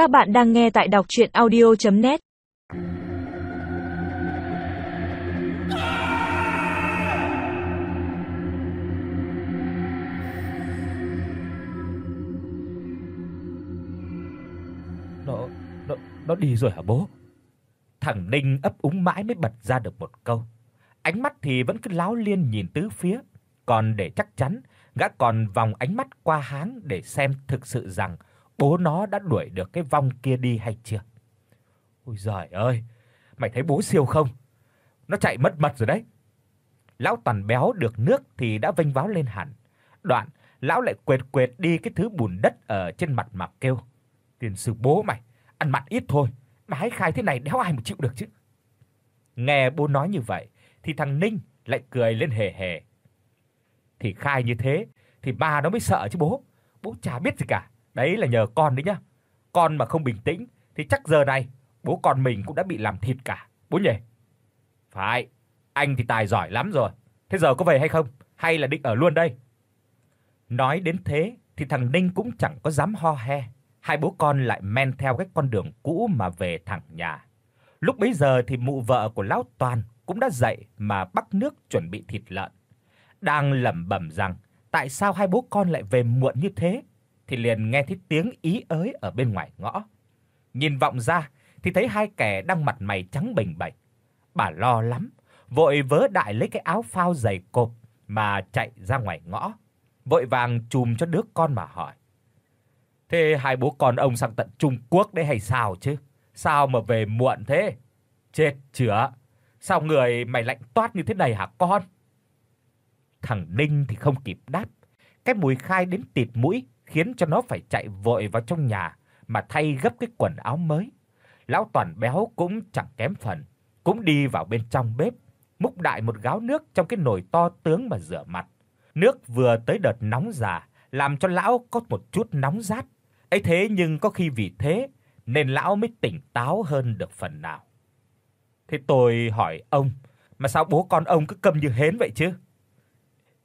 Các bạn đang nghe tại đọc audio net Nó nó nó đi rồi hả bố? Thằng Ninh ấp úng mãi mới bật ra được một câu. Ánh mắt thì vẫn cứ láo liên nhìn tứ phía, còn để chắc chắn, gã còn vòng ánh mắt qua háng để xem thực sự rằng bố nó đã đuổi được cái vong kia đi hay chưa. Ôi giời ơi, mày thấy bố siêu không? Nó chạy mất mật rồi đấy. Lão Toàn béo được nước thì đã vênh váo lên hẳn. Đoạn, lão lại quệt quệt đi cái thứ bùn đất ở trên mặt mà kêu: "Tiền sư bố mày, ăn mặn ít thôi, mà hãy khai thế này đéo ai mà chịu được chứ." Nghe bố nói như vậy thì thằng Ninh lại cười lên hề hề. Thì khai như thế thì ba nó mới sợ chứ bố. Bố chả biết gì cả. Đấy là nhờ con đấy nhá. Con mà không bình tĩnh thì chắc giờ này bố con mình cũng đã bị làm thịt cả, bố nhỉ? Phải, anh thì tài giỏi lắm rồi. Thế giờ có về hay không? Hay là định ở luôn đây? Nói đến thế thì thằng Ninh cũng chẳng có dám ho he. Hai bố con lại men theo cái con đường cũ mà về thẳng nhà. Lúc bấy giờ thì mụ vợ của lão Toàn cũng đã dậy mà bắt nước chuẩn bị thịt lợn. Đang lẩm bẩm rằng tại sao hai bố con lại về muộn như thế thì liền nghe thấy tiếng ý ới ở bên ngoài ngõ. Nhìn vọng ra thì thấy hai kẻ đang mặt mày trắng bềnh bềnh. Bà lo lắm, vội vớ đại lấy cái áo phao dày cộp mà chạy ra ngoài ngõ, vội vàng chùm cho đứa con mà hỏi: "Thế hai bố con ông sang tận Trung Quốc đấy hay sao chứ? Sao mà về muộn thế? Chết chửa, sao người mày lạnh toát như thế này hả con?" Thằng Ninh thì không kịp đáp, cái mùi khai đến tịt mũi khiến cho nó phải chạy vội vào trong nhà mà thay gấp cái quần áo mới. Lão Toàn béo cũng chẳng kém phần, cũng đi vào bên trong bếp, múc đại một gáo nước trong cái nồi to tướng mà rửa mặt. Nước vừa tới đợt nóng già, làm cho lão có một chút nóng rát. Ấy thế nhưng có khi vì thế nên lão mới tỉnh táo hơn được phần nào. Thế tôi hỏi ông, mà sao bố con ông cứ câm như hến vậy chứ?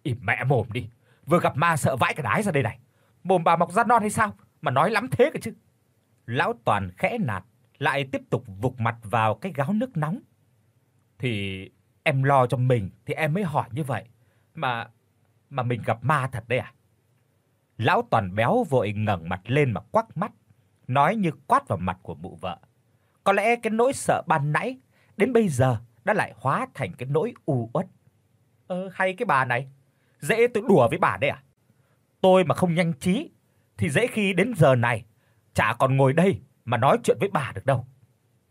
Im mẹ mồm đi, vừa gặp ma sợ vãi cả đái ra đây này. Mồm bà mọc rát non hay sao mà nói lắm thế cơ chứ? Lão Toàn khẽ nạt, lại tiếp tục vục mặt vào cái gáo nước nóng. Thì em lo cho mình thì em mới hỏi như vậy. Mà mà mình gặp ma thật đấy à? Lão Toàn béo vội ngẩng mặt lên mà quắc mắt, nói như quát vào mặt của mụ vợ. Có lẽ cái nỗi sợ ban nãy đến bây giờ đã lại hóa thành cái nỗi u uất. Ơ hay cái bà này, dễ tự đùa với bà đấy à? Tôi mà không nhanh trí thì dễ khi đến giờ này chả còn ngồi đây mà nói chuyện với bà được đâu.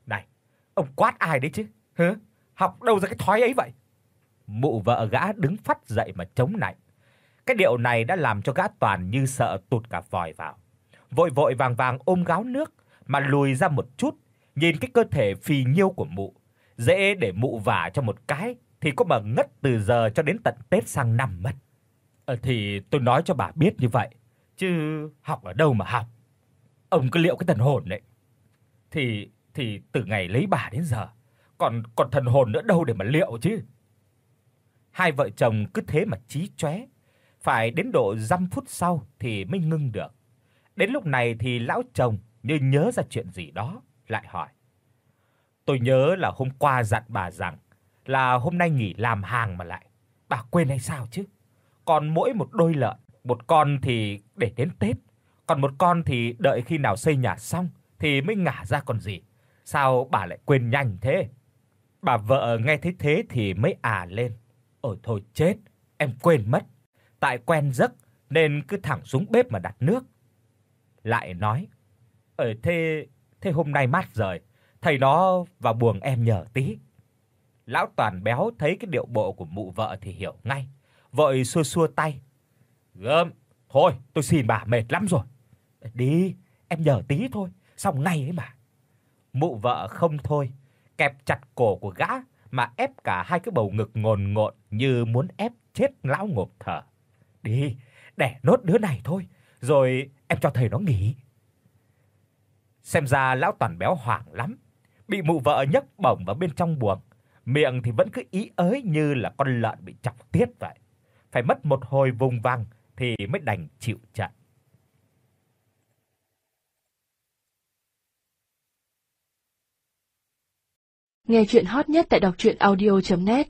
Này, ông quát ai đấy chứ? Hả? Học đâu ra cái thói ấy vậy? Mụ vợ gã đứng phắt dậy mà chống nạnh. Cái điệu này đã làm cho gã toàn như sợ tụt cả vòi vào. Vội vội vàng vàng ôm gáo nước mà lùi ra một chút, nhìn cái cơ thể phì nhiêu của mụ, dễ để mụ vả cho một cái thì có mà ngất từ giờ cho đến tận Tết sang năm mất. Ờ, thì tôi nói cho bà biết như vậy, chứ học ở đâu mà học. Ông cứ liệu cái thần hồn đấy. Thì thì từ ngày lấy bà đến giờ, còn còn thần hồn nữa đâu để mà liệu chứ. Hai vợ chồng cứ thế mà chí chóe, phải đến độ 5 phút sau thì mới ngưng được. Đến lúc này thì lão chồng như nhớ ra chuyện gì đó, lại hỏi: "Tôi nhớ là hôm qua dặn bà rằng là hôm nay nghỉ làm hàng mà lại, bà quên hay sao chứ? Còn mỗi một đôi lợn, một con thì để đến Tết, còn một con thì đợi khi nào xây nhà xong thì mới ngả ra còn gì. Sao bà lại quên nhanh thế?" Bà vợ nghe thấy thế thì mới à lên. "Ôi thôi chết, em quên mất. Tại quen giấc nên cứ thẳng xuống bếp mà đặt nước." Lại nói: "Ờ thế thế hôm nay mát rồi, thầy nó vào buồng em nhờ tí." Lão Toàn béo thấy cái điệu bộ của mụ vợ thì hiểu ngay, vội xua xua tay. "Gớm, thôi, tôi xin bà mệt lắm rồi." "Đi, em nhờ tí thôi, xong ngay ấy mà." Mụ vợ không thôi, kẹp chặt cổ của gã mà ép cả hai cái bầu ngực ngồn ngộn như muốn ép chết lão ngộp thở. "Đi, đẻ nốt đứa này thôi, rồi em cho thầy nó nghỉ." Xem ra lão Toàn béo hoảng lắm, bị mụ vợ nhấc bổng vào bên trong buồng, miệng thì vẫn cứ ý ới như là con lợn bị chọc tiết vậy phải mất một hồi vùng vằng thì mới đành chịu trận. Nghe truyện hot nhất tại đọc truyện audio net